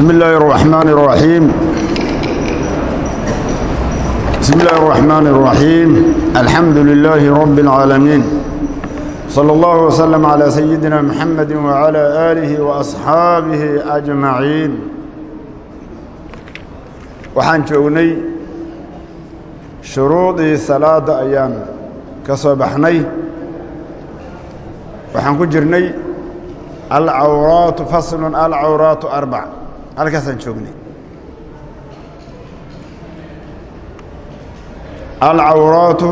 بسم الله الرحمن الرحيم بسم الله الرحمن الرحيم الحمد لله رب العالمين صلى الله وسلم على سيدنا محمد وعلى آله وأصحابه أجمعين waxaan joognay shuruudii salaada ayaan ka soo baxnay waxaan ku jirnay alcawraatu faslun alcawraatu arbac halkaasaan joognay alcawraatu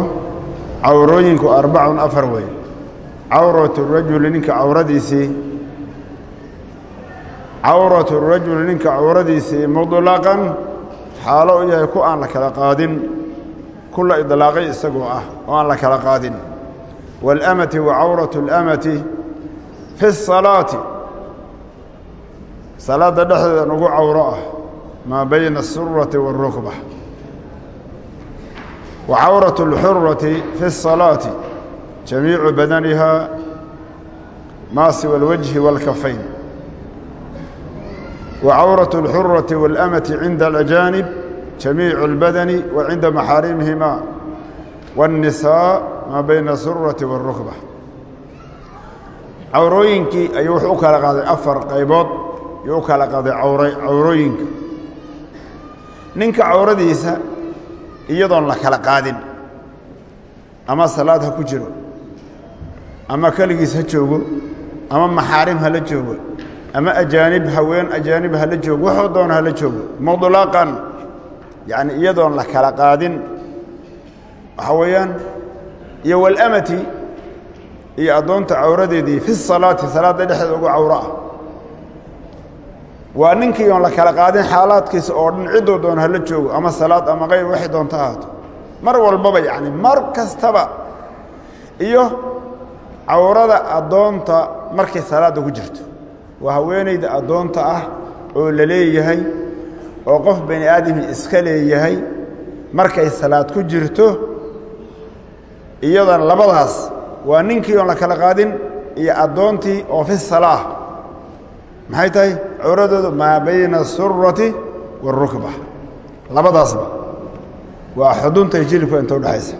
cawrooyinku arbacun afar wey cawratu rajuli ninka cawradiisii cawratu rajuli ninka cawradiisii muطlaqan xaalo u yahay ku aan la kala qaadin ku la idlaaqay isagoo ah oo aan la kala qaadin wاlamati wa cawratu اlamati fi الsalaati salaadda dhexdeeda nugu cawro ah maa bayna الsurati wالrukba wa cawraة اlxurati fi الsalaati jamiicu badaniha maa siwa اlwajhi wاlkafayn وcawرaة الxuraة والأmة عinda الأجانب جamيiع الbadن وعinda مaxaarimihima والنisاء maa bayna الsuraةi والرukبة cawrooyinkii ayuu wuxuu u kala qaaday afar qaybood yuu u kala qaaday cawrooyinka. Ninka cawradiisa iyadoon la kala qaadin ama salaad ha ku jiro ama keligiis ha joogo ama maxaarim hala joogo ama ajaanib haween ajaanib hala joogo wuxuu doona hala joogo muطlaqan yani iyadoon la kala qaadin waxaa weeyaan iyo walamati iyo addoonta cawradeedii fi salaati salaadda dhexdeeda ugu cawro ah waa ninkii oon la kala qaadin xaalaadkiisa oo dhan cidduu doona hala joogo ama salaad ama kayr waxay doonta ahaato. Mar walbaba yani mar kastaba iyo cawrada addoonta markay salaadda ku jirto. Waa haweenayda addoonta ah oo la leeyahay oo qof bani aadami iska leeyahay markay salaad ku jirto iyadan labadaas. Waa ninkii oon la kala qaadin iyo addoontii oo fi salaa maxay tahay? Cawradoodu maa bayna asurati wاlrukba labadaasba. Waa xuduntay jilibka inta udhexaysa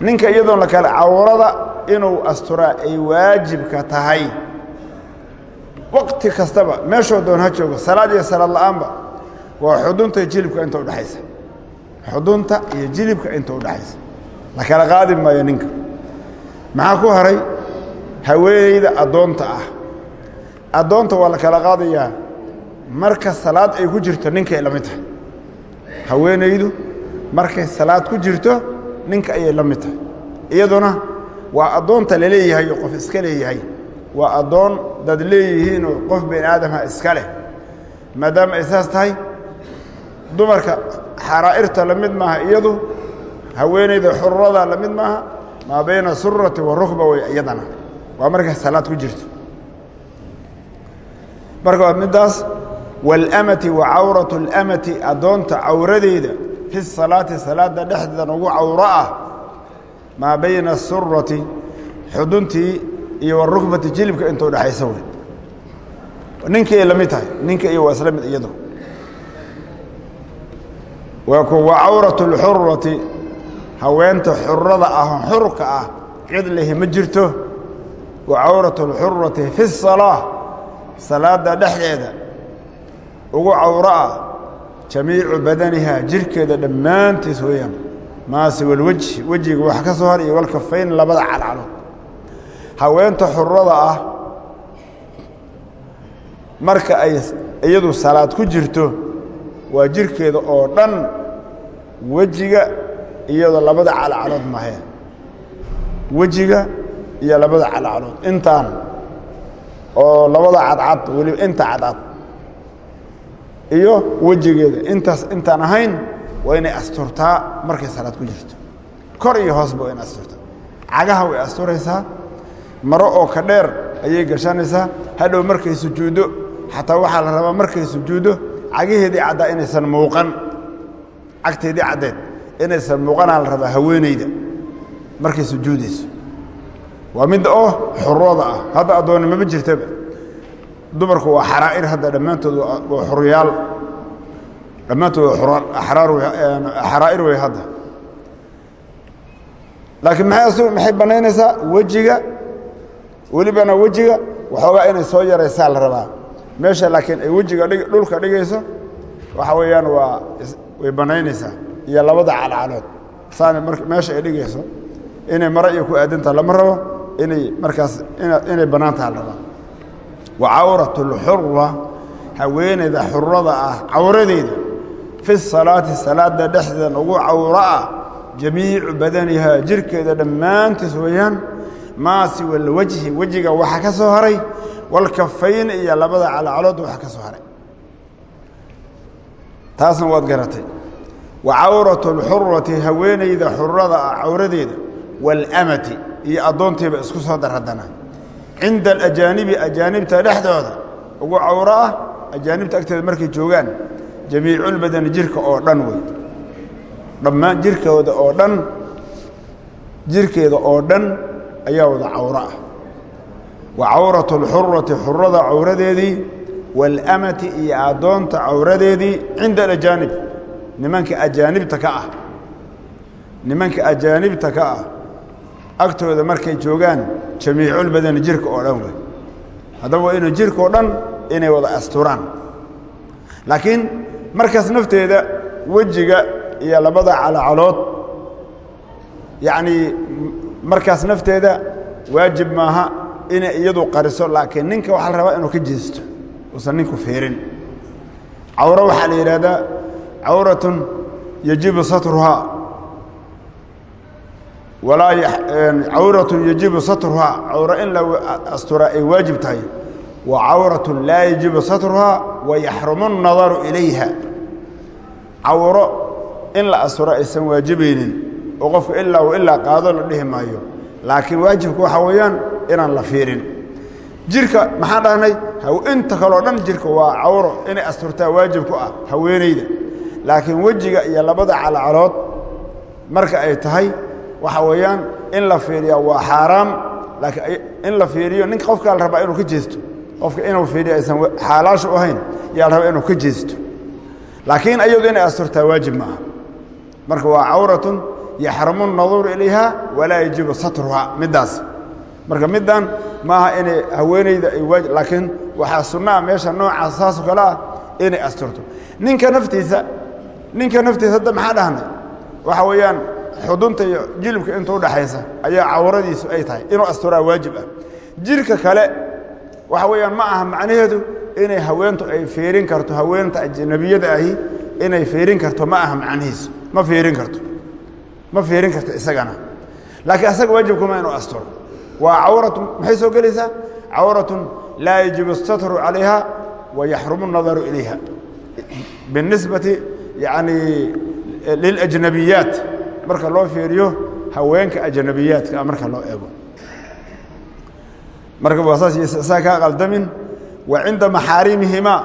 ninka iyadoon la kala cawrada inuu asturaa ay waajibka tahay. Waqti kastaba meeshoo doon ha joogo salaad iyo salaad la'aanba waa xudunta jilibka inta udhexaysa xudunta iyo jilibka inta udhexaysa la kala qaadi maayo ninka. Maxaa ku haray? Haweenayda addoonta ah addoonta waa la kala qaadayaa marka salaad ay ku jirto ninkay la mid tahay. Haweenaydu markay salaad ku jirto ninka ayay la mid tahay. Iyaduna waa addoonta la leeyahay oo qof iska leeyahay. Waa addoon dad leeyihiinoo qof bani aadamha iska leh. Maadaama ay saas tahay dumarka xaraa'irta la mid maaha iyadu haweenayda xururada la mid maaha maa bayna surati wa rukba wey iyadana. Waa markay salaad ku jirto marka waa middaas waalamati wa cawratu اlamati addoonta cawradeeda fi salaati salaadda dhexdeedan ugu cawro ah maa bayna asurati xuduntii iyo warukbati jilibka inta udhexaysa wey ninkii ay la mid tahay ninka iyo waa isla mid iyado waa ku wa cawratu اlxurati haweenta xurada ah xurka ah cid lehi ma jirto wa cawratu اlxurati fi الsalaaة salaada dhexdeeda ugu cawro ah jamiicu badaniha jirkeeda dhammaantiis weeyaan. Maa siwa اlwejhi wejiga wax ka soo har iyo walkafayn labada calcalood haweenta xurada ah marka ay iyadu salaad ku jirto waa jirkeeda oo dhan wejiga iyadoo labada calcalood mahee wejiga iyo labada calcalood. Intaan oo labada cadcad weliba inta cadcad iyo wejigeeda. Intaas intaan ahayn waa inay asturtaa markay salaad ku jirto. Kor iyo hoosba waa inay asturtaa. Cagaha way asturaysaa. Maro oo ka dheer ayay gashanaysaa hadhow markay sujuuddo xataa waxaa la rabaa markay sujuuddo cagaheedii caddaa inaysan muuqan. Cagteedii caddeed inaysan muuqanaa la rabaa haweenayda markay sujuudayso waa midda oo xurooda ah. Hadda addoonnimama jirtaba. Dumarku waa xaraa'ir hadda dhammaantood waa xuryaal dhammaantood xaraa'ir wey hadda. Laakiin maxay bannaynaysaa? Wejiga. Welibana wejiga. Waxoogaa inay soo yaraysaa la rabaa. Meesha laakiin ay wejiga dhulka dhigayso waxa weeyaan waa way bannaynaysaa. Iyo labada calcalood. Saana meesha ay dhigayso inay iyo ku aadantaha lama rabo inay markaas inay bannaan taha la rabaa wa cawrat اlxura haweeneyda xurada ah cawradeeda. Fi salaati salaada dhexdeedan ugu cawro ah. Jamiicu badanihaa jirkeeda dhammaantiis weeyaan. Maa siwa lwajhi wejiga waxa ka soo haray. Walkafayn iyo labada calacalood waxa ka soo haray. Taasna waad garatay. Wa cawratu اlxurati haweeneyda xurada ah cawradeeda. Waalamati iyo addoontiiba isku soo dar haddana. Cinda alajaanibi ajaanibta dhexdooda ugu cawro ah ajaanibta agteeda markay joogaan jamiiculbadani jirka oo dhan wey dhammaan jirkooda oo dhan jirkeeda oo dhan ayaa wada cawro ah. Wa cawratu اlxurati xurada cawradeedii waalamati iyo addoonta cawradeedii cinda alajaanib. Nimanka ajaanibta ka ah. Nimanka ajaanibta ka ah agtooda markay joogaan jamiiculbadani jirka oo dhan wey. Haddaba waa inu jirka oo dhan inay wada asturaan laakiin markaas nafteeda wejiga iyo labada calacalood yacnii markaas nafteeda waajib maaha inay iyadu qariso laakiin ninka waxaa la rabaa inuu ka jeesto uusan ninku fiirin cawro waxaa la yidhaahdaa cawratun yajibu satruhaa cawratun yajibu satruhaa cawro in la asturaa ay waajib tahay wa cawratun laa yajibu satruhaa wa yaxrumu الnadaru ilayha. Cawro in la asturo aysan waajibaynin oo qofka ilaa u ilaa qaado la dhihi maayo laakiin waajibka waxaa weeyaan inaan la fiirin. Jirka maxaan dhahnay? Inta kaleo dhan jirka waa cawro inay asturtaa waajib ku ah haweenayda laakiin wejiga iyo labada calacalood marka ay tahay waxa weeyaan in la fiiriya waa xaaraam laakiin in la fiiriyo ninka qofkaa la rabaa inuu ka jeesto. Qofka inuu fiiriyo aysan xaalaashu ahayn yaa rabaa inuu ka jeesto. Laakiin ayadu inay asturtaa waajib maaha marka waa cawratun yaxramu الnaduuru ilayha walaa yajibu satruha middaas. Marka middan maaha inay haweenayda ay waajib laakiin waxaa sunnaa meesha noocaas saasoo kale ah inay asturto. Ninka naftiisa ninka naftiisa hadda maxaa dhahnay waxa weeyaan xudunta iyo jilibka inta udhaxaysa ayaa cawradiisu ay tahay inuu asturaa waajib ah jirka kale waxa weeyaan ma aha macnaheedu inay haweentu ay fiirin karto haweenta ajnabiyada ahi inay fiirin karto ma aha macnihiisu ma fiirin karto ma fiirin karto isagana laakiin asaga waajibkuma inuu asturo waa cawratu maxay soo gelaysaa cawratun laa yajibu اstatru calayha wa yaxrumu الnadaru ilayha binisbati yani liljnabiyaat marka loo fiiriyo haweenka ajanabiyaadka ah marka loo eego. Marka waasaasaa kaa qaldamin wa cinda maxaarimihimaa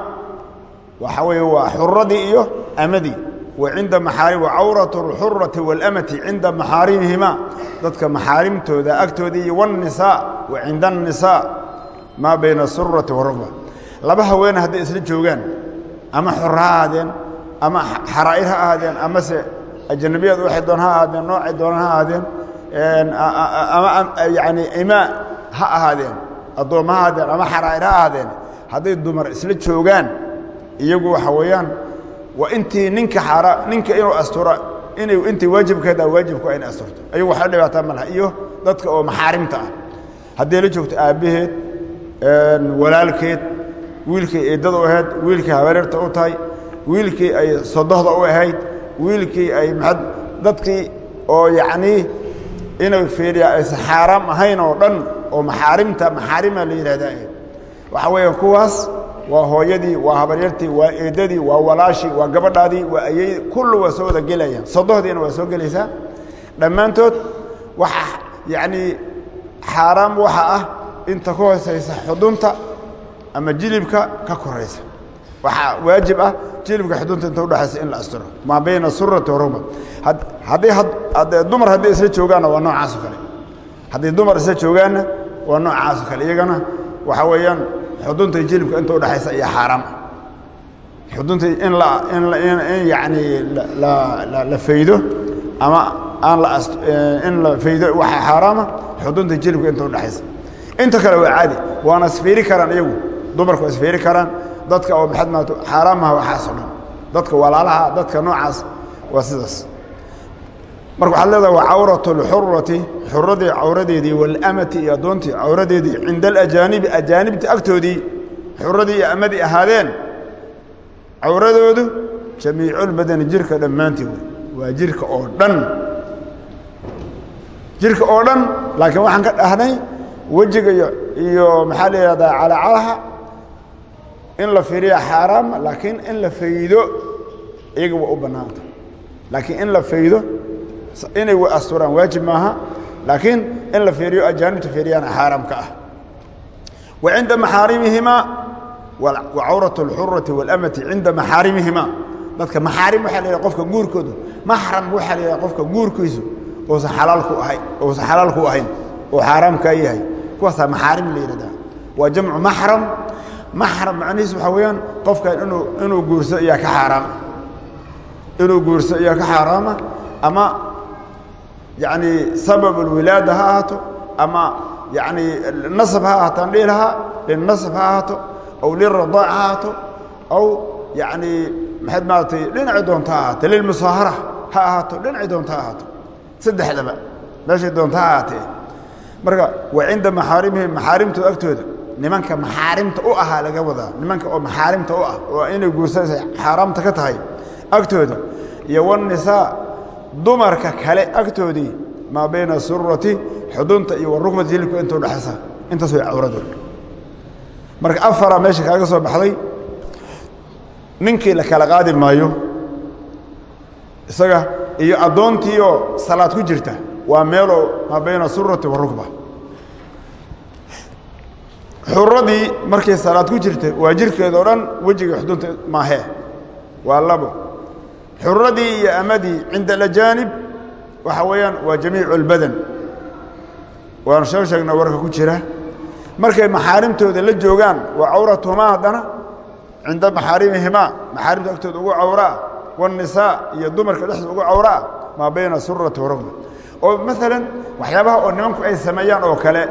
waxaa weeye waa xuradii iyo amadii wa cinda maxaarim wacawratu alxurati waalamati cinda maxaarimihimaa dadka maxaarimtooda agtoodii iyo wanisaa wa cinda annisaa maa bayna asurati warugba laba haweene hadday isla joogaan ama xor ha ahaadeen ama xaraa'ir ha ahaadeen amase ajnabiyad waxay doon ha ahaadeen noocay doonaan ha ahaadeen ama yani imaa ha ahaadeen addoomma ha ahaadeen ama xaraa'ir ha ahaadeen. Hadday dumar isla joogaan iyagu waxa weeyaan waa intii ninka xaara ninka inuu astura inay intii waajibkeeda waajibku ayna asturto. Ayagu waxba dhibaataa ma laha iyo dadka oo maxaarimta ah. Hadday la joogto aabbaheed walaalkeed wiilkii eeddada u ahayd wiilkii habareerta u tahay wiilkii ay sodohda u ahayd wiilkii ay dadkii oo yacnii inay fiiriya aysan xaaraam ahayn oo dhan oo maxaarimta maxaarima la yidhahdaa waxa weeya kuwaas waa hooyadii waa habaryartii waa eeddadii waa walaashii waa gabadhaadii waa ayay kullu waa soo wada gelayaan. Sodohdiina waa soo gelaysaa. Dhammaantood waxa yacnii xaaraam waxa ah inta ku hoosaysa xudunta ama jilibka ka koraysa waxaa waajib ah jilibka xudunta inta udhexaysa in la asturo maa bayna surati warugba hadday dumar hadday isla joogaanna waa noocaasoo kale. Hadday dumar isla joogaanna waa noocaasoo kale. Iyagana waxa weeyaan xudunta jilibka inta udhexaysa iyo xaaraam. Xudunta in la in yani la faydo ama aan la in la faydo waxaa xaaraama xudunta jilibka inta udhexaysa inta kale waa caadi. Waana isfiiri karaan iyagu. Dumarku waa isfiiri karaan dadka oo maxad maato xaaraamaha waxaasoo dhan. Dadka walaalaha dadka noocaas waa sidaas. Marka waxaad leedaha waa cawrat اlxurati xuradii cawradeedii walamati iyo addoontii cawradeedii cinda alajaanibi ajaanibta agtoodii xuradii iyo amadii ahaadeen cawradoodu jamiiculbadani jirka dhammaantii wey waa jirka oo dhan. Jirka oo dhan laakiin waxaan ka dhahnay wejiga iyo maxaa la yihahdaa calacalaha in la fiiriya xaaraama laakiin in la faydo iyaga waa u bannaanta. Laakiin in la faydo inay asturaan waajib maaha. Laakiin in la fiiriyo ajaanibta fiiriyaana xaaraamka ah. Wa cinda maxaarimihimaa wa cawrat اlxurati waاlamati cinda maxaarimihimaa. Dadka maxaarim waxaa la yidhaha qofka guurkoodu maxram waxaa la qofka guurkiisu uusan alaalku ahayn uusan xalaal ku ahayn oo xaaraamkaa yahay. Kuwaasaa maxaarim la yidhahdaa. Jamcu maxram maxram macnihiis waxaa weeyaan qofkan inuu inuu guurso iyaa ka xaaraama inuu guurso iyaa ka xaaraama ama yani sabab alwilaada ha ahaato ama yani nasab ha ahaato aan dhihi lahaa aw liradaac ha ahaato aw yani maxaad maaratay dhinacii doonta ha ahaato lilmusaahara ha ahaato dhinacii saddexdaba meeshay doonta ha ahaatee. Marka wa cinda maxaarimihim nimanka maxaarimta u ahaa laga wadaa. Nimanka oo maxaarimta u ah oo inay guursanaysa xaaraamta ka tahay agtooda. Iyo wanisaa dumarka kale agtoodii maa bayna surati xudunta iyo warukbati hilibka inta intaas way cawradooda marka afara meesha kaaga soo baxday ninkii la kala qaadi maayo isaga iyo addoontiioo salaad ku jirta waa meeloo maa bayna surati warukba xuradii markay salaad ku jirta waa jirkeeda o dhan wejiga xudunta maahee waa labo. Xuradii iyo amadii cinda alajaanib waxa weeyaan waa jamiicu اlbadan waanu soo sheegnaa warka ku jira. Markay maxaarimtooda la joogaan waa cawratuhumaa haddana cinda maxaarimihimaa maxaarimta agtooda ugu cawraa wاnisaa iyo dumarka dhexdooda ugu cawraa maa bayna surati warugba oo maalan waxyaabaha oo nimanku ay sameeyaan oo kale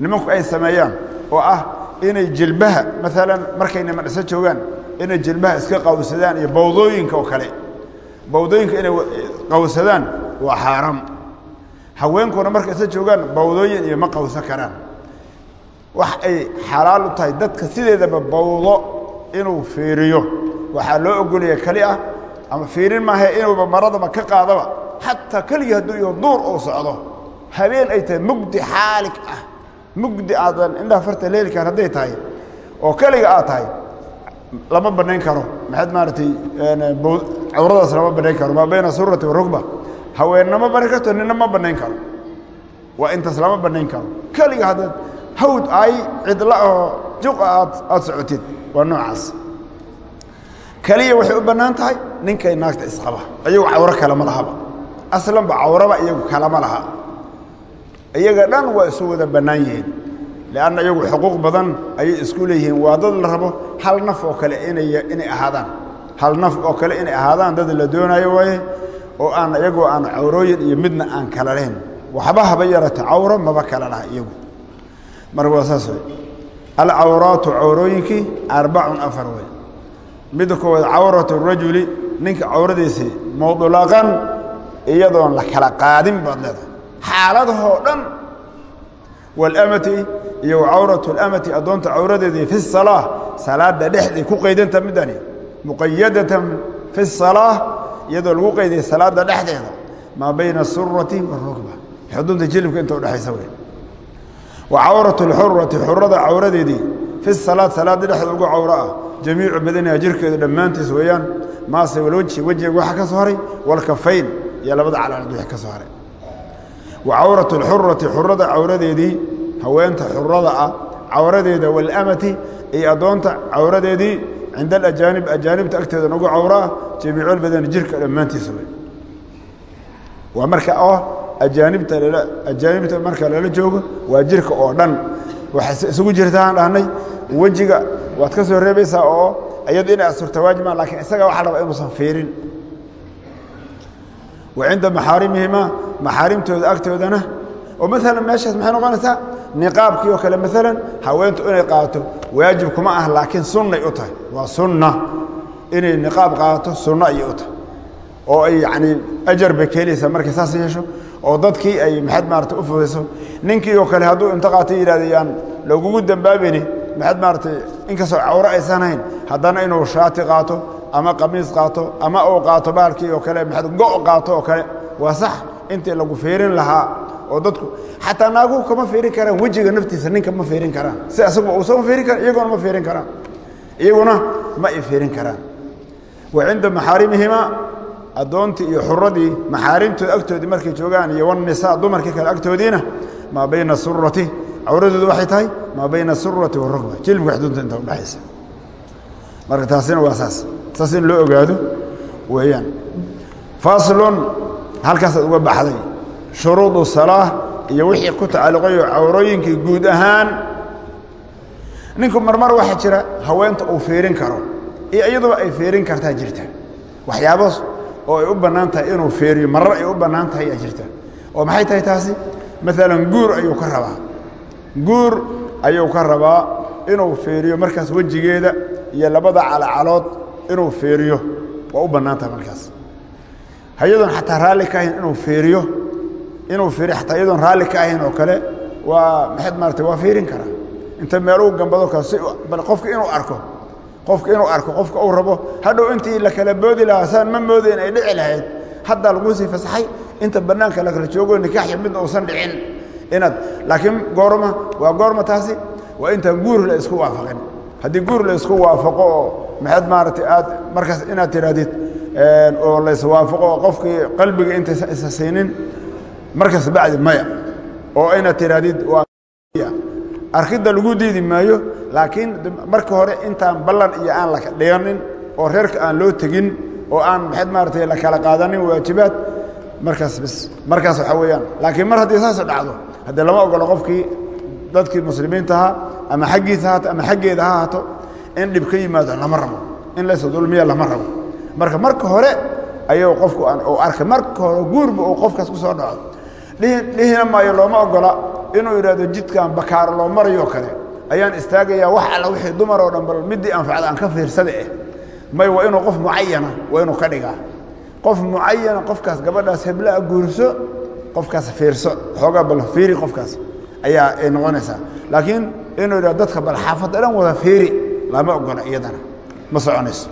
nimanku ay sameeyaan oo ah inay jilbaha maalan markay niman isa joogaan inay jilbaha iska qawsadaan iyo bawdooyinka oo kale. Bawdooyinka inay qawsadaan waa xaaraam. Haweenkuna markay isa joogaan bawdooyin iyo ma qawsan karaan. Wax ay xalaal u tahay dadka sideedaba bawdo inuu fiiriyo. Waxaa loo ogolaya keli ah ama fiirin maaha inuuba maradaba ka qaadaba xataa keligii hadduu iyo duur uu socdo. Habeen ay tahay mugdi xaalig ah mugdi aadan indhaha farta leeli karan hadday tahay oo keliga aad tahay lama banayn karo. Maxaad maaragtay cawradaas lama banayn karo. Maa bayna surati warugba haweenna ma banayn karto nina ma banayn karo. Waa intaas lama banayn karo. Keliga haddaad hawd ay cidla oo juqa aad aad socotid waa noocaas. Keliya waxay u bannaan tahay ninkay naagta isqaba iyagu cawro kale ma lahaba. Aslanba cawraba iyagu kalama laha iyaga dhan waa isu wada bannaan yihiin. Lanna iyagu xuquuq badan ayay isku leeyihiin. Waa dad la rabo hal naf oo kale inay ahaadaan. Hal naf oo kale inay ahaadaan dad la doonaayo waaye oo aan iyagoo aan cawrooyin iyo midna aan kala lahayn. Waxba haba yarata. Cawro maba kala laha iyagu. Marka waa saas wey alcawraatu cawrooyinkii arbacun afar wey midda koowaad cawratu rajuli ninka cawradiisii mudlaqan iyadoon la kala qaadin baad xaaladahoo dhan walamati iyo wacawratu اlamati addoonta cawradeedii fi الsalaa salaada dhexday ku qaydanta midani muqayadatan fi الsalaa iyadoo lagu qayday salaada dhexdeeda maa bayna asurati wاrugba xudunta jilibka inta udhexaysa wey wa cawratu اlxurati xurada cawradeedii fi salaad salaada dhexda ugu cawro ah jamiicu badaniha jirkeeda dhammaantiis weeyaan maase walwajhi wejiga waxa ka soo haray walkafayn iyo labada calaamad wixii ka soo haray wa cawratu اlxurati xurada cawradeedii haweenta xurada ah cawradeeda walamati iyo addoonta cawradeedii cinda alajaanib ajaanibta agteeda nagu cawro ah jamiiculbadani jirka dhammaantiisa wey. Waa marka oo ajaanibta ajaanibta marka lala joogo waa jirka oo dhan. Waxay isugu jirtaan dhahnay wejiga waad ka soo reebaysaa oo iyadu inay asturta waajiba lakiin isaga waxa rabaa inuusan fiirin wa cinda maxaarimihima maxaarimtooda agtoodana. Oo maalan meeshaas maxay noqonaysaa? Niqaabkii oo kale maalan haweentu inay qaato waajib kuma ah laakiin sunnay u tahay. Waa sunna. Inay niqaab qaato sunno ayay u tahay. Oo ay yacni ajar bay keenaysaa markay saas yeesho. Oo dadkii ay maxaad maarata u fudayso ninkii oo kale hadduu inta qaato yidhahda yaan lagugu dembaabayni maxaad maaratay inkastoo cawro aysan hayn haddana inuu shaati qaato ama qamiis qaato ama uu qaato baalkii oo kale go' qaato oo kale waa sax intii lagu fiirin lahaa oo dadku xataa naaguhu kama fiirin karaan wejiga naftiisa ninka ma fiirin karaan si asagu uusan fiirin karan iyaguna ma fiirin karaan iyaguna ma ay fiirin karaan. Wa cinda maxaarimihima addoontii iyo xuradii maxaarimtooda agtoodii markay joogaan iyo wanisaa dumarkii kale agtoodiina maa bayna surati cawradoodu waxay tahay maa bayna surati warugba jilbka xuduudta inta udhexaysa marka taasina waa saas. Saas loo ogaado weeyaan. Faslun halkaasaad uga baxday. Shuruudu salaa iyo wixii ku tacalluqayo cawrooyinkii guud ahaan ninku marmar waxaa jira haweenta uu fiirin karo. Iyo iyaduba ay fiirin kartaa jirta. Waxyaabas oo ay u bannaan tahay inuu fiiriyo marar ay u bannaan tahay aa jirta. Oo maxay tahay taasi? Maalan guur ayuu ka rabaa. Guur ayuu ka rabaa inuu fiiriyo markaas wejigeeda iyo labada calacalood inuu fiiriyo waa u bannaan tahay markaas hayadoon xataa raalli ka ahayn inuu fiiriyo inuu fiiriyo xataa iyadoon raalli ka ahayn oo kale waa maxaad maarata waa fiirin karaa. Inta meeluu gambado kale si bal qofka inuu arko qofka inuu arko qofka uu rabo hadhow intii la kala boodi lahaa saan ma moodayn ay dhici lahayd. Haddaa laguu sii fasaxay inta bannaanka la kala joogo nikaaxyo midna uusan dhicin. Inaad laakiin goorma waa goorma taasi waa intaan guur la isku waafaqin haddii guur la isku waafaqo oo maxaad maaragtay aad markaas inaad tidhaahdid oo la iswaafaqo oo qofkii qalbiga intaysan isa siinin markaas bacdi maya. Oo inaad tidhaahdid waa arkidda lagu diidi maayo laakiin marka hore intaan ballan iyo aan la dhiganin oo reerka aan loo tegin oo aan maxaad maaratay la kala qaadanin waajibaad markaas bis markaas waxaa weeyaan. Laakiin mar haddii saas dhacdo haddii lama ogolo qofkii dadkii muslimiinta ahaa ama xaggiisa haato ama xaggeeda ha haato in dhib ka yimaado lama rabo in laysa dulmiya lama rabo. Marka marka hore ayuu qofku arkay marka hore guurba uu qofkaas ku soo dhaco. Dhihina maayo looma ogola inuu yidhahdo jidkan bakaaro loo marayo kale. Ayaan istaagayaa wax alla wixii dumar oo dhan bal middii anfacda aan ka fiirsada eh. May waa inuu qof mucayana waa inuu ka dhigaa. Qof mucayana qofkaas gabadhaas heblaa guurso qofkaas fiirso xoogaa bal fiiri qofkaas ayaa ay noqonaysaa laakiin inuu yidhahdo dadka bal xaafadda dhan wada fiiri lama ogola iyadana. Ma soconayso.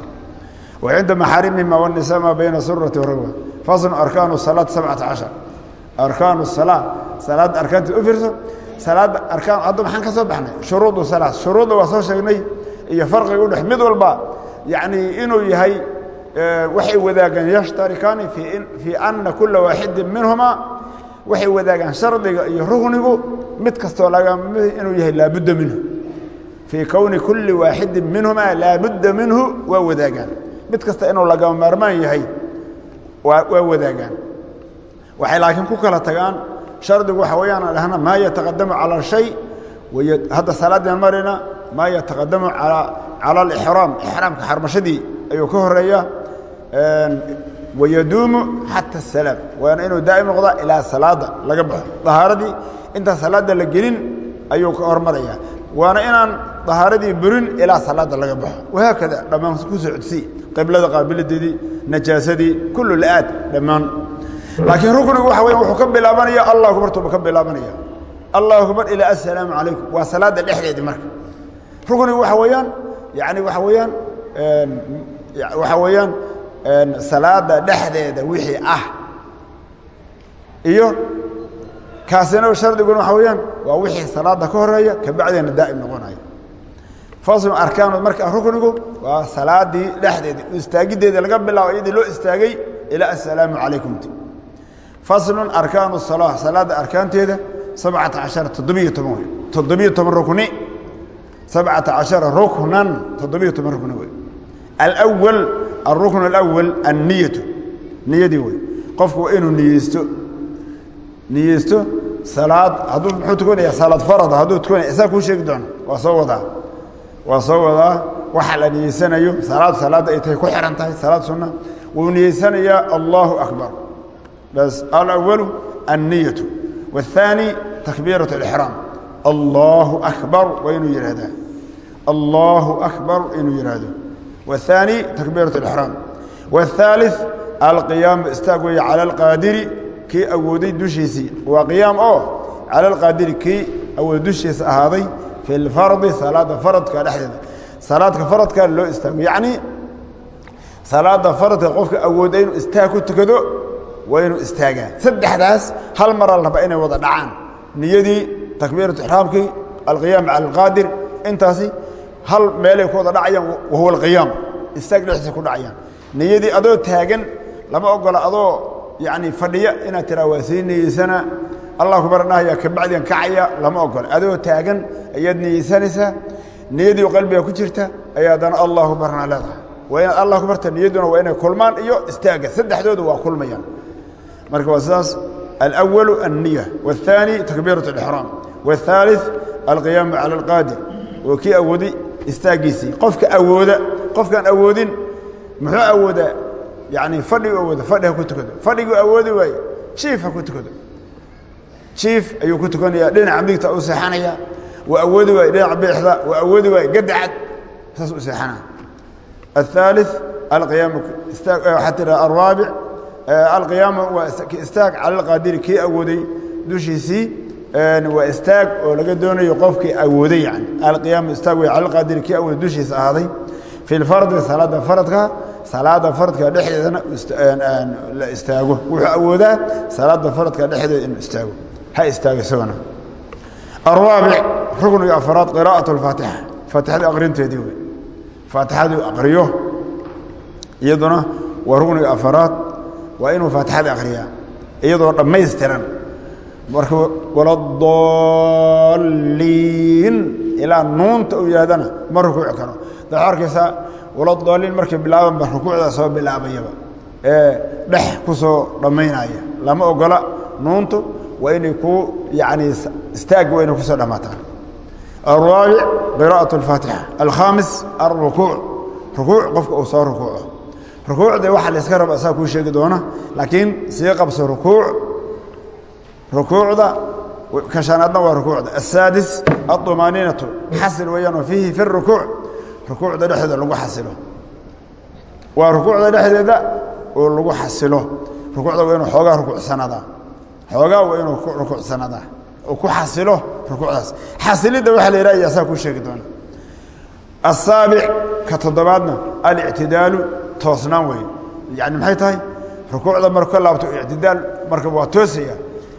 Wa cinda maxaarimihima wanisaa maa bayna surati waragba faslu arkaanu salaati sabcata cashar. Arkaanu salaa salaadda arkaanteed u fiirso salaadda arkaan hadda maxaan ka soo baxnay? Shuruudu salaa shuruudda waa soo sheegnay iyo farqiga u dhex mid walba yacni inuu yahay waxay wadaagaan yashtarikaani fii anna kula waaxidin minhumaa waxay wadaagaan shardiga iyo ruknigu mid kastoo lagamid inuu yahay laabudda minhu. Fii kowni kulli waaxidin minhumaa laabudda minhu waa wadaagaan. Mid kasta inuu lagama maarmaan yahay waa wadaagaan. Waxay laakiin ku kala tagaan shardigu waxa weyaan aan dhahna maa yataqadamu cala shay hadda salaaddaan marayna maa yataqadamu cala alixraam. Ixraamka xarmashadii ayuu ka horreeya wayaduumu xata asalaam waana inuu daa'im noqdaa ilaa salaadda laga baxo dahaaradii intaan salaadda la gelin ayuu ka hormaraya waana inaan dahaaradii burin ilaa salaadda laga baxo wahaakada dhammaan ku socodsii qiblada qaabiladeedii najaasadii kullu la'aad dhammaan laakiin ruknigu waxa weya wuxuu ka bilaabanaya allah akbar tuba ka bilaabanaya allah akbar ilaa assalaamu calaykum waa salaadda dhexdeedii marka ruknigu waxa weeyaan yani waxa weeyaan waxa weeyaan salaada dhexdeeda wixii ah. Iyo kaasina shardiguna waxa weeyaan waa wixii salaada ka horreeya kabacdeena daa'im noqonaya. Faslu arkaanu marka ruknigu waa salaadii dhexdeedii istaagiddeeda laga bilaabo iyadii loo istaagay ilaa assalaamu calaykum. Faslun arkaanu salaa salaadda arkaanteeda sabcata cashara toddobiyo toban wey toddobiyo toban rukni sabcata cashara ruknan toddobiyo toban rukni wey alawal alrukn alawal anniyatu niyadii wey qofku waa inuu niyeysto niyeysto salaad hadduu muxuu tukanayaa salaad farada hadduu tukanaya isaa kuu sheegi doono waa soo wadaa waa soo wadaa waxa la niyeysanayo salaad salaadda ay tahay ku xihan tahay salaad sunna wuu niyeysanayaa allahu akbar bas alawalu anniyatu والثاني تكبيرة الإحرام الله أكبر وإنه يرهده الله أكبر إنه يرهده والثاني تكبيرة الإحرام والثالث القيام استقوي على القادر كي أودي دشيسي وقيام أو على القادر كي أودي دشيس هذا في الفرض صلاة فرض كان أحد صلاة فرض كان له استقوي يعني صلاة فرض قفك أودين استاكو تكدو وإنه استاجا سدح داس هل مرة الله بين وضع دعان نيدي تكبيرة إحرامك القيام على القادر انتاسي هل مالك وضع دعيا وهو القيام استاج لحسن كل دعيا نيدي أدو تاجن لما أقول أدو يعني فدية إن تراوسين سنة الله أكبر نهاية كبعد كعيا لما أقول أدو تاجن أيدني سنسة نيدي وقلبي كجرته أيادنا الله أكبر نهاية وين الله أكبر تنيدنا وين كل مان إيو استاجا سدح دود وكل ميان marka waa sidaas alأwalu الniya والثaanي takbiiraة الإxraam والثالث alqiyaamu calى اlqaadir oo kii awoodi istaagiisii qofka awooda qofkaan awoodin muxuu awoodaa yani fadhigu awooda fadhi ha ku tukado fadhiguu awoodi waaye jiif ha ku tukado jiif ayuu ku tukanaya dhinaca midigta u seexanaya waa awoodi waaye dhinaca bidixda waa awoodi waaye gadacad saas u seexana الثالث alqiyaamu waxaa tiraa araabic alqiyaama waa istaag cala alqaadiri kii awooday dushiisii waa istaag oo laga doonayo qofkii awooday yani. Alqiyaama istaag wey cala alqaadiri kii awooday dushiisa ahaaday fi lfardi salaada faradka salaada faradka dhexdeedana la istaago. Wuxuu awoodaa salaada faradka dhexdeeda inuu istaago. Ha istaago isagona araabic rukniga afraad qiraa'at alfaatixa faatixada aqrinteedii wey faatixadii aqriyo iyaduna waa rukniga afraad. Waa inuu faatixada akhriyaa iyadoo dhammaystiran marka waladaliin ilaa nuunta uu yidhahdana ma rukuuci karo da waxaa arkaysaa waladaliin markay bilaaban ba rukuucda soo bilaabayaba ee dhex ku soo dhammaynaya lama ogola nuuntu waa inay ku yani istaagga waa inay kusoo dhammaataan الرابع قراءة الفاتحة الخامس الركوع ركوع قفك أو صار ركوعه rukuucda waxa la iska raba asaa kuu sheegi doona laakiin sii qabso rukuuc rukuucda ka shanaadna waa rukuucda. Asaadis aطumaaniinatu xasil weeyaan oo fiihi fi rukuuc. Rukuucda dhexdeeda lagu xasilo. Waa rukuucda dhexdeeda oo lagu xasilo. Rukuucda waa inuu xoogaa rukuucsanadaa xoogaa waa inuu rukuucsanadaa oo ku xasilo rukuucdaas. Xasilidda waxa la yidhaha asaa kuu sheegi doona. Asaabic ka toddobaadna alictidaalu toosnaan wey yani maxay tahay? Rukuucda marka ka laabto ictidaal marka waa toosaya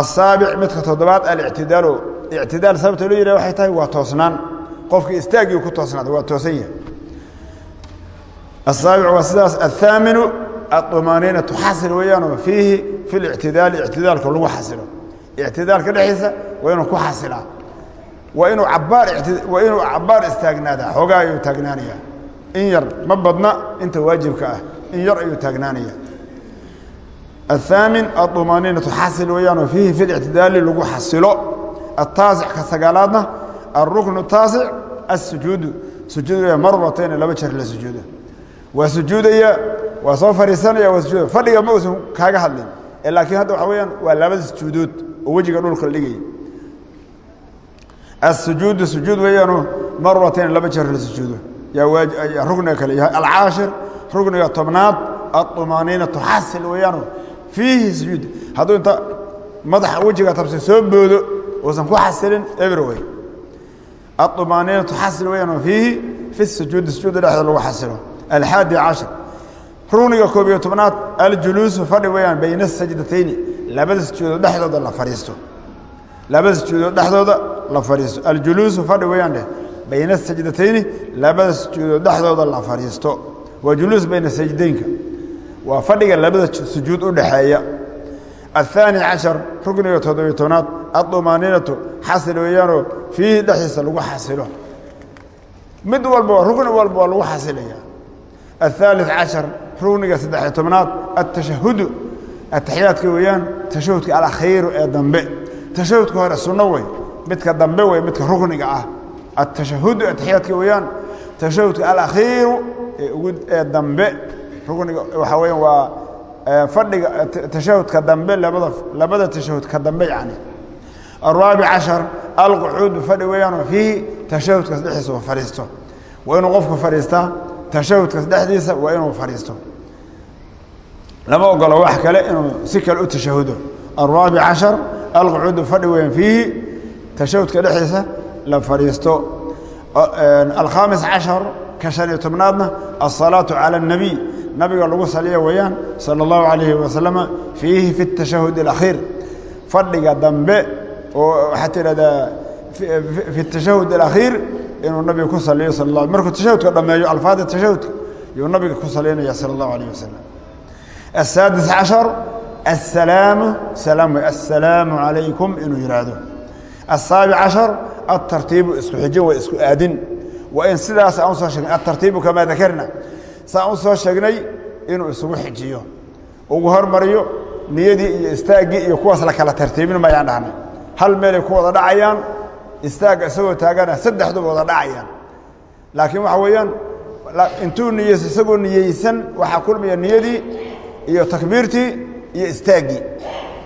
asaabic midka toddobaad alictidaalo ictidaal sababta loo yidhah waxay tahay waa toosnaan. Qofkii istaaggii ku toosnaada waa toosan yahay. Asaabic waa sidaas athaaminu aطumaaniinatu xasil weeyaanoo fiihi fi lictidaali ictidaalka lagu xasilo. Ictidaalka dhexdiisa waa inuu ku xasilaa waa inuu abbaar waa inuu cabbaar istaagnaadaa xoogaa ayuu taagnaanayaa. In yar ma badna inta waajibka ah in yar ayuu taagnaanaya aلثaamin aطumaaniinatu xasil weeyaanoo fiihi fi اlictidaali lagu xasilo aلtaasic ka sagaalaadna alruknu الtaasic الsujuudu sujuud weya marbatayna laba jeer la sujuudo waa sujuudaya waa soo fadhiisanaya waa sujuuda fadhiga ma uusan kaaga hadlin laakiin hadda waxa weyaan waa labada sujuudood oo wejiga dhulka la dhigaya السجود سجود ويانو مرتين لما جر السجود يا واج يا ركن كله العاشر ركن طبنات الطمانينة تحصل fiihi sujuud hadduu inta madaxa wejiga tabse soo boodo uusan ku xasilin everway aطmaaniinatu xasil weyaanoo fiihi fi sujuudi sujuudda dhexda lagu xasilo alxaadi cashar. Rugniga koob iyo tobnaad aljuluusu fadhi weyaan bayna sajdatayni labada sujuudood dhexdooda la fadhiisto. Labada sujuudood dhexdooda la fadhiisto. Aljuluusu fadhi weyaan dheh bayna sajdatayni labada sujuudood dhexdooda la fadhiisto. Wa juluus bayna sajdaynka waa fadhiga labada sujuud u dhaxeeya الثاني caشhaر rukniga toddobiyo tobnaad aلطumaaniinatu xasil weeyaanoo fiihi dhexdiisa lagu xasilo mid walba rukni walba waa lagu xasilaya الثالث caشhaر rukniga saddexiyo tobnaad التashahudu ataxiyaadka weeyaan tashahudka alakhiiru ee dambe tashahudka hore sunno wey midka dambe wey midka rukniga ah atashahudu ataxiyaadka weeyaan tashahudka alakhiiru ee dambe rukniga waxaa weeyaan waa fadhiga tashahudka dambe labada labada tashahudka dambe yani الرaabic caشhaر alqucuudu fadhi weeyaanoo fiihi tashahudkaas dhexdiisa u fadhiisto waa inuu qofku fadhiistaa tashahudkaas dhexdiisa waa inuu fadhiisto lama ogolo wax kale inuu si kale u tashahudo الرaabic caشhaر alqucuudu fadhi weeyaan fiihi tashahudka dhexdiisa la fadhiisto alkhaamis caشhaر ka شhan iyo tobnaadna الصalaaةu calى النabiy nabiga lagu saliya weeyaan salى اllahu alayhi wasalama fiihi fi الtashahud اlakhiir fadhiga dambe oo waxaa tidhahdaa fi الtashahud اlakhiir inuu nabiga ku saliyo sal la markuu tashahudka dhameeyo alfaada tashahudka yuu nabiga ku salinaya salى اllahu alayh wasalam الsaadis caشhar الsalaamu salaam wey aلsalaamu عalaykum inuu yidhaahdo الsaabic caشhar aلtartiibu isku xijin way isku aadin waa in sidaas aan usoo sheegna aلtartiibu kamaa dakarna saan u soo sheegnay inuu isugu xijiyo ugu hormariyo niyadii iyo istaaggii iyo kuwaas la kala tartiibin mayaan dhahnay hal meelay ku wada dhacayaan istaagga isagoo taagana saddexduba wada dhacayaan. Laakiin waxa weeyaan intuu niyeyso isagoo niyeysan waxaa kulmaya niyadii iyo takbiirtii iyo istaaggii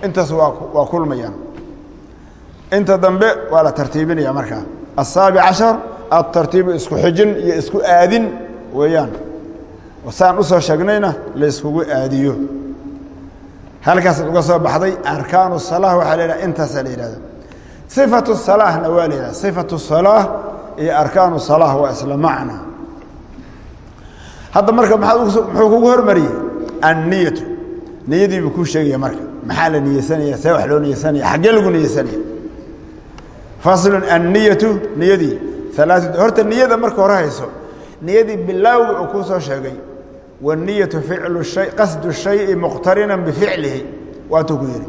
intaas waa kulmayaan. Inta dambe waa la tartiibinaya markaa. Asaabic cashar atartiibu isku xijin iyo isku aadin weeyaan saan u soo sheegnayna layskugu aadiyo. Halkaas uga soo baxday arkaanu sala waxaa la yidhaha intaasaa la yidhahda sifatu salahna waa la yidhaha sifatu salah iyo arkaanu salah waa isla macna. Hadda marka muxuu kugu hormariyey? Anniyatu. Niyadii buu kuu sheegaya marka. Maxaa la niyeysanaya see wax loo niyeysanaya xaggee lagu niyeysanaya faslun anniyatu niyadii. Alaaثu horta niyada marka hore hayso niyadii bilawga uu kuu soo sheegay waniyaةu qasdu shayi muqtarina bificlihi waatuu ku yihi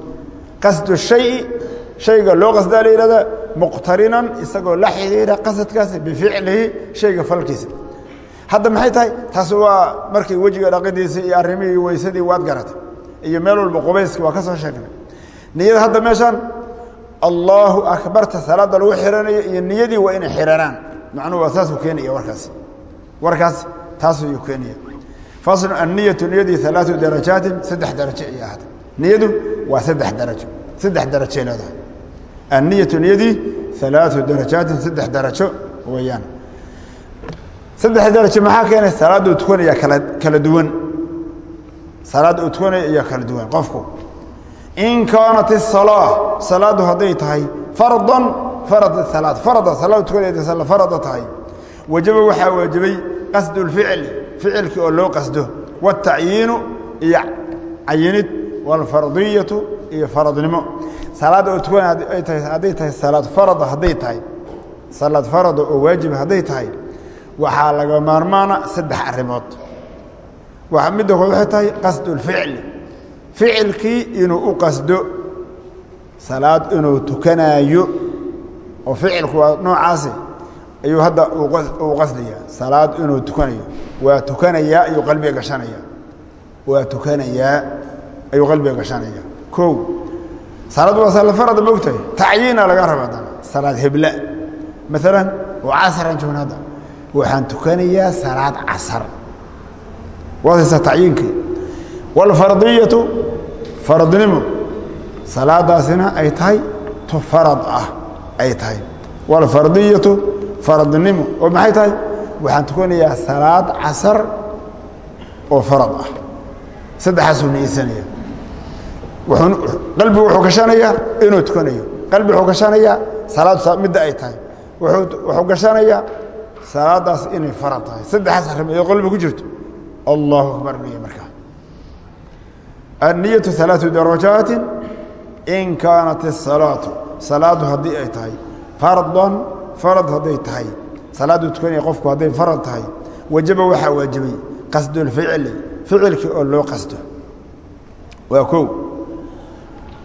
qasdu shayi shayga loo qasdaa la yihahdaa muqtarinan isagoo la xidhiira qasadkaasi bificlihi shayga falkiisa hadda maxay tahay taas waa markii wejiga dhaqidiisii iyo arrimihii weysadii waad garatay iyo meel walba qubayski waa ka soo sheegnay niyada hadda meeshaan allaahu akbarta salaada lagu xiranayo iyo niyadii waa inay xihanaan macnuhu waa saasuu keenaya warkaasi warkaas taasuu keenaya faslu anniyatu niyadii alaau darajaatin saddex darajo ay ahda niyadu waa saddex darajo saddex darajay leedahay anniyatu niyadii alaau darajaatin saddex darajo weyaan saddex darajo maxaa keenay salaaduu tukanaya kala kala duwan salaad uu tukanaya iyo kala duwan qofku in kaanat isalaa salaadu hadday tahay fardan farada salaad arada salaad tukanaysa farada tahay wajaba waxaa waajibay qasdu lficli ficilkii oo loo qasdo wاtacyiinu iyo cayinid wاlfardiyatu iyo faradnimo salaadda oo tukanaya hadday tahay salaad farada hadday tahay salaad farada oo waajiba hadday tahay waxaa laga maarmaana saddex arrimood midda kood waxay tahay qasdu اlficli ficilkii inuu u qasdo salaad inuu tukanaayo oo ficilku waa noocaasi ayuu hadda uu qasdaya salaad inuu tukanayo. Waa tukanayaa ayuu qalbiga gashanaya waa tukanayaa ayuu qalbiga gashanaya ko salaad waa salaad farada ma ogtahay? Tacyiina laga raba adana salaad hebla. Maalan oo casran joogna hadda waxaan tukanayaa salaad casar. Waasaysa tacyiinkii wاlfardiyatu faradnimo salaadaasina ay tahay farad ah. Ay tahay. Wاlfardiyatu faradnimo. Oo maxay tahay? Waxaan tukanayaa salaad casar oo farad ah. Saddexaasuu niyeysanaya wuxuun qalbigu wuxuu gashanayaa inuu tukanayo. Qalbi wuxuu gashanayaa salaadsa midda ay tahay. Wuxuu gashanayaa salaadaas inay farad tahay. Saddexaas arrimood oo qalbi ku jirto. Allahu akbar niya markaa. Aniyatu alaau darajaatin in kaanat asalaatu salaadu haddii ay tahay fardan farad hadday tahay. Salaaduu tukanaya qofku hadday farad tahay. Wajaba waxaa waajibay. Qasdulficli ficilkii oo loo qasdo. Waa kow.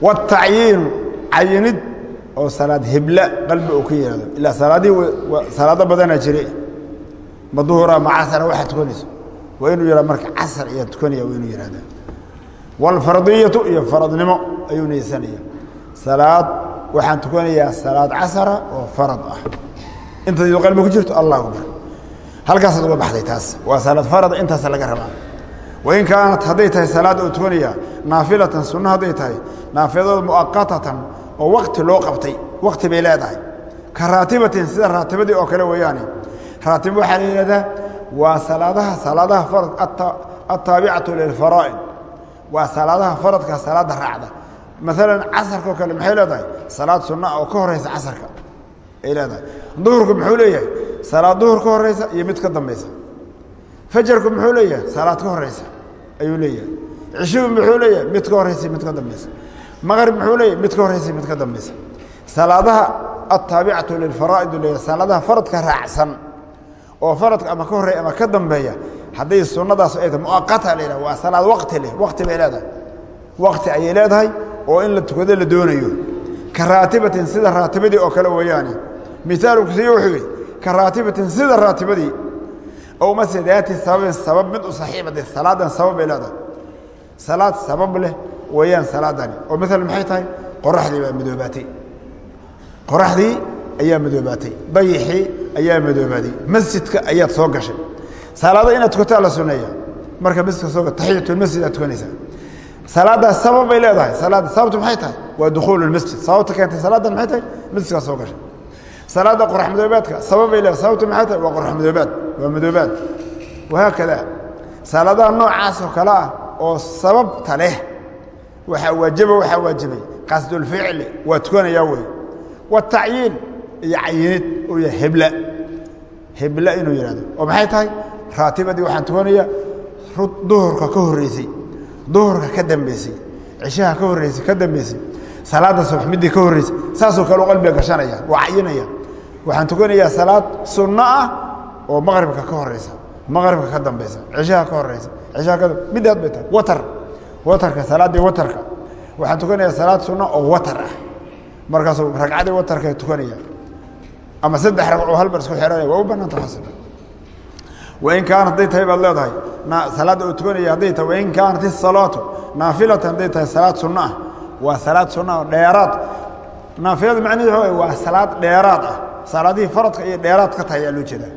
Watacyiinu cayinid oo salaad hebla qalbi uu ka yihahdo ilaa salaadihii salaado badana jire. Ma duhura ma casara waxaa tukanayso. Waa inuu yihah marka casar ayaan tukanaya waa inuu yihahda wاlfardiyatu iyo faradnimo ayuu niyeysanaya salaad waxaan tukanayaa salaad casara oo farad ah. Intaydu qalbi ku jirto allah akbar. Halkaasaad uga baxday taas. Waa salaad farada intaasa laga rabaa. Wain kaanat hadday tahay salaad oo tukanaya naafilatan sunno hadday tahay naafilada muaqatatan oo wakti loo qabtay wakti bay leedahay. Ka raatibatin sida raatibadii oo kale weeyaane raatiba waxaa la yihahdaa waa salaadaha salaadaha farad ataabicatu lilfaraa'id waa salaadaha faradka salaada raacda maalan casarka oo kale maxay leedahay? Salaad sunna oo ka horeysa casarka ay leedahay. Duhurku muxuu leeyahay? Salaad duhur ka horeysa iyo mid ka dambaysa. Fajarku muxuu leeyahay? Salaad ka horeysa ayuu leeyahay. Cishuhu muxuu leeyahay? Mid ka horeysa mid ka dambaysa. Maqrib muxuu leeyahay? Mid ka horeysa mid ka dambaysa. Salaadaha ataabicatu lilfaraa'id leeyahay. Salaadaha faradka raacsan oo faradka ama ka horreeya ama ka dambeeya hadday sunnadaas ay tahay muaqata la yidhaha waa salaad waqti leh waqti bay leedahay. Waqti ayay leedahay oo in la tukado la doonayo. Ka raatibatin sida raatibadii oo kale weeyaane misaalu kusiiye wuxuu ka raatibatin sida raatibadii. Ow mase daati sababin sabab mid u saxiibade salaadan sabab bay leedahay. Salaad sabab leh weeyaan salaadani. Oo maala maxay tahay? Qoraxdii baa madoobaatay qoraxdii ayaa madoobaatay dayixii ayaa madoobaaday masjidka ayaad soo gashay. Salaada inaad tukataa la suneeya marka masjidka soo taxiyatulmasjid aad tukanaysaa salaadaas sabab bay leedahay. Salaada sababtu maxay tahay? Waa dukhuulu masjid. Sababta keentay salaadan maxay tahay? Masjidkaa soo gashay. Salaada qorax madoobaadka sabab bay leedahay. Sababtu maxay tahay? Waa qorax madoobaad. Waa madoobaad. Wahaakada salaadaha noocaas oo kale ah oo sababta leh waxaa waajaba waxaa waajibay. Qasdulficli waa tukanayaa wey. Watacyiin iyo cayinid uu yahay hebla hebla inuu yihahdo oo maxay tahay? Raatibadii waxaan tukanaya duhurka ka horreysay duhurka ka dambeysay cishaha ka horreysay ka dambeysay salaada subax midii ka horreysay saasoo kale qalbiga gashanaya waa cayinaya waxaan tukanayaa salaad sunno ah oo maqribka ka horeysa maqribka ka dambeysa cishaha ka horeysa cishaha ka midaad bay tahay watar. Watarka salaaddii watarka. Waxaan tukanayaa salaad sunno oo watar ah. Markaasuu ragcadii watarka tukanaya ama saddex ragcoo hal bar isku xehanaya waa u banaanta xasan wain kaanat hadday tahay baad leedahay. Salaadda uu tukanaya hadday tahay wain kaanat isalaatu naafilatan hadday tahay salaad sunno ah. Waa salaad sunno ah dheeraad. Naafilada macnaheed waxa waa salaad dheeraad ah. Salaadihii faradka ayay dheeraad ka tahay ayaa loo jeedaa.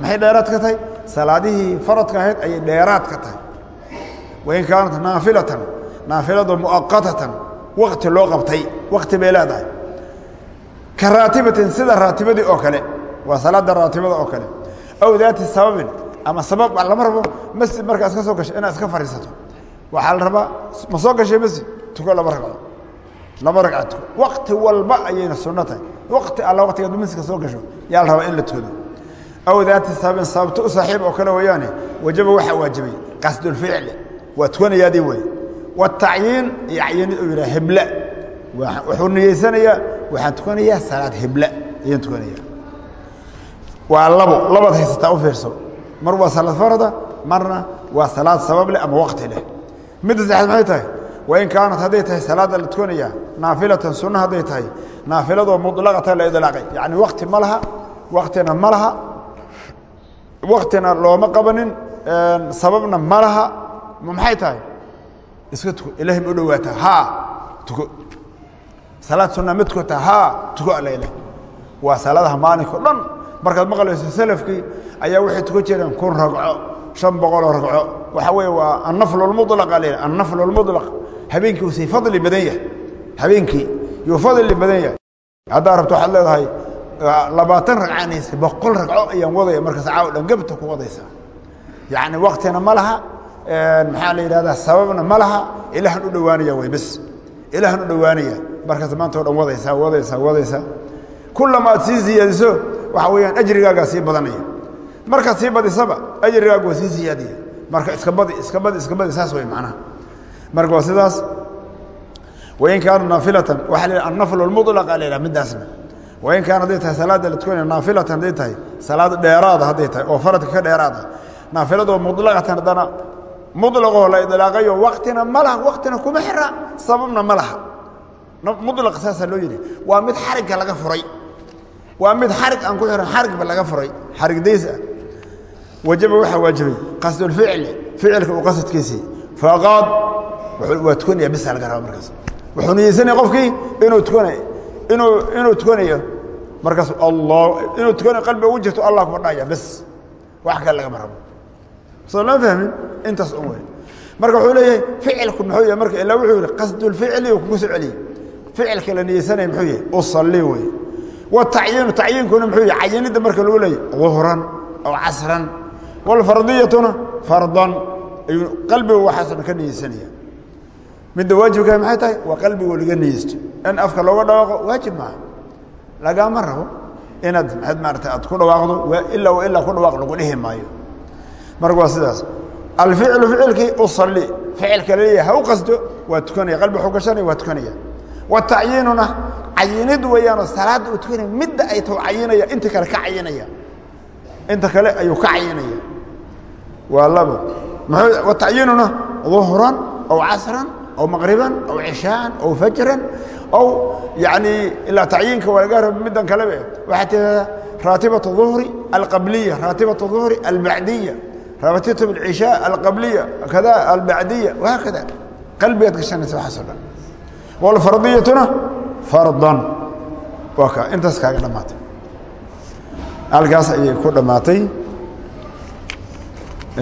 Maxay dheeraad ka tahay? Salaadihii faradka ahayd ayay dheeraad ka tahay. Wain kaanat naafilatan naafiladu muaqatatan. Wakti loo qabtay wakti bay leedahay. Ka raatibatin sida raatibadii oo kale. Waa salaada raatibada oo kale aw daati sababin. Ama sabab lama rabo. Masjid markaa iska soo gashay inaad iska fadhiisato. Waxaa la rabaa ma soo gashay masjid tuko laba ragco laba ragca tuko wakti walba ayayna sunno tahay. Wakti alla waktigaad masjidka soo gasho yaa la rabaa in la tukado aw daati sababin sababto u saaxiib oo kale weeyaane wajaba waxaa waajibay. Qasdulficli waa tukanayaadii wey watacyiin iyo cayinid uu yidhaha hebla. Wuxuu niyeysanayaa waxaan tukanayaa salaad hebla. Ayaan tukanaya waa labo labaad haysataa u fiirso. Mar waa salaad farada marna waa salaad sabab leh ama wakti leh. Midda saxaad maxay tahay? Wain kaanat hadday tahay salaadda la tukanayaa naafilatan sunno hadday tahay naafiladoo muطlaqatan la idlaaqay. Yacni wakti ma laha waktina ma laha waktina looma qabanin sababna ma laha. Maxay tahay? Iska tuko ilahay ma u dhowaataa. Haa tuko. Salaad sunna ma tukataa haa tuko alale waa salaadaha maalinka o dhan markaad maqlayso salafkii ayaa waxay tukan jireen kun ragco shan boqoloo ragco. Waxaa weeye waa annaflu lmulaqa la annaflu lmulaq habeenkii uu say fadli badan yahay habeenkii yuu fadli badan yahay. Haddaa rabto waxaad leedahay labaatan ragcanaysa boqol ragco ayaan wadaya markaas caaw dhan gebta ku wadaysaa. Yacni waktina ma laha maxaa la yidhahdaa sababna ma laha ilaahan u dhowaanaya way bes. Ilaahan u dhowaanaya markaas maanta o dhan wadaysaa wadaysaa wadaysaa kullama aad sii siyaadiso waxaa weeyaan ajrigaagaa sii badanaya. Markaad sii badisaba ajrigaagu waa sii marka iska badi iska badi iska badi saas way macnaha marka waa sidaas wain kaana naafilatan waxaa la annaflu lmudlaqa la yidhaha middaasna. Wain kaana hadday tahay salaadda la tukanaya naafilatan hadday tahay salaad dheeraada hadday tahay oo faradka ka dheeraada naafiladoo mudlaqatan haddana mudlaqoo la idlaaqayo waktina ma laha kuma xira sababna ma laha. Saasaa loo yidhi waa mid xarigga laga furay waa mid xarig aan ku xiran xarigba laga furay xarig days ah. Wajaba waxaa waajibay qasdulficli ficilka uu qasadkiisii faqad waa tukanaya bisa laga raba markaas. Wuxuu niyeysanaya qofkii inuu tukanayo inuu inuu tukanayo markaas allah inuu tukanayo qalbiga ugu jirto allah kuma dhahaya bes wax kale lagama rabo. Soo lama fahmin intaas un wey marka wuxuu leeyahay ficilku muxuu yahay marka ilaa wuxuu yihi qasdulficli uu kugu soo celiyey ficilka la niyeysanaya muxuu yahay usalli wey watayiinu tacyiinkuna muxuu yahay cayinidda marka lagu leeyahy duhran aw casran walfardiyatuna fardan ayuu qalbigu waxaasoo dhan ka niyeysanaya midda waajibka maxay tahay? Waa qalbigoo laga niyeysto in afka looga dhawaaqo waajib maaha. Lagama rabo inaad maad maarata aad ku dhawaaqdo ilaa wa ilaa ku dhawaaq lagu dhihi maayo. Marka waa sidaas. Alficlu ficilkii usalli ficilka la leeyahay ha u qasdo waa tukanaya qalbi waxu gashanaya waa tukanaya watacyiinuna cayinid weeyaanoo salaadda uu tukanaya midda ay taho cayinaya inta kale ka cayinaya. Inta kale ayuu ka cayinaya. Waa labo. Muxuu watacyiinuna duhran aw casran aw maqriban aw cishaan aw fajran aw yani ilaa tacyiinka waa laga raba middan kalebe waxaa tidahdaa raatibat duhri alqabliya raatibat duhri albacdiya raatibat cishaa alqabliya kada albacdiya wahaakada qalbigaad gashanaysa waxaasoo dhan walfardiyatuna fardan. Waa ka intaas kaaga dhammaatay halkaas ayay ku dhammaatay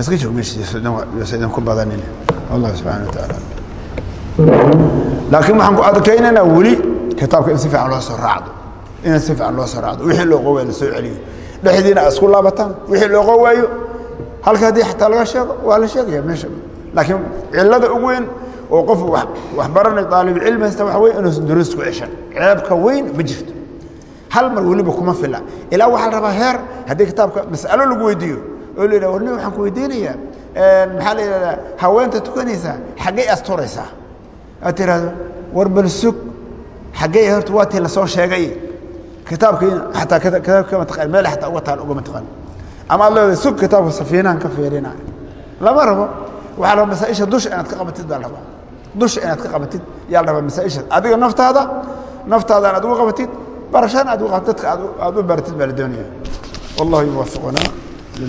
iska joog meeshiisa idinku badanin wallah subxana wa taala laakiin waxaan ku adkaynaynaa weli kitaabka in si fiican loo soo raacdo. In si fiican loo soo raacdo. Wixii loo qowaayo la soo celiyo dhexdiina isku laabataan wixii loo qowaayo halka haddii xataa laga sheego waa la sheegaya meesha. Laakiin cilada ugu weyn oo qof wax baranay aalibcilmi haysta waxa wey inuusan duruus ku ceshan. Ceebka weyn ma jirto. Hal mar weliba kuma fila ilaa waxaa la rabaa heer haddii kitaabka mas'alo lagu weydiiyo oo la yidhah warni waxaan ku weydiinayaa maxaa la yidhahdaa haweenta tukanaysaa xaggay asturaysaa aad tiraahdo war bal sug xaggey horta waa tii la soo sheegay. Kitaabkiina xataa kitaabka kama taqaan meel xataa uga taal ugama taqaan ama aad leedahay sug kitaabka safiinahan ka fiirina lama rabo. Waxaa la rabaa masaaisha dusha inaad ka qabatid baa la rabaa dusha inaad ka qabatid yaa la rabaa masaaisha adiga naftaada naftaadaan aad uga qabatid barashaan aad dadka aad u baratid baa la doonaya wallahu yuwafiquna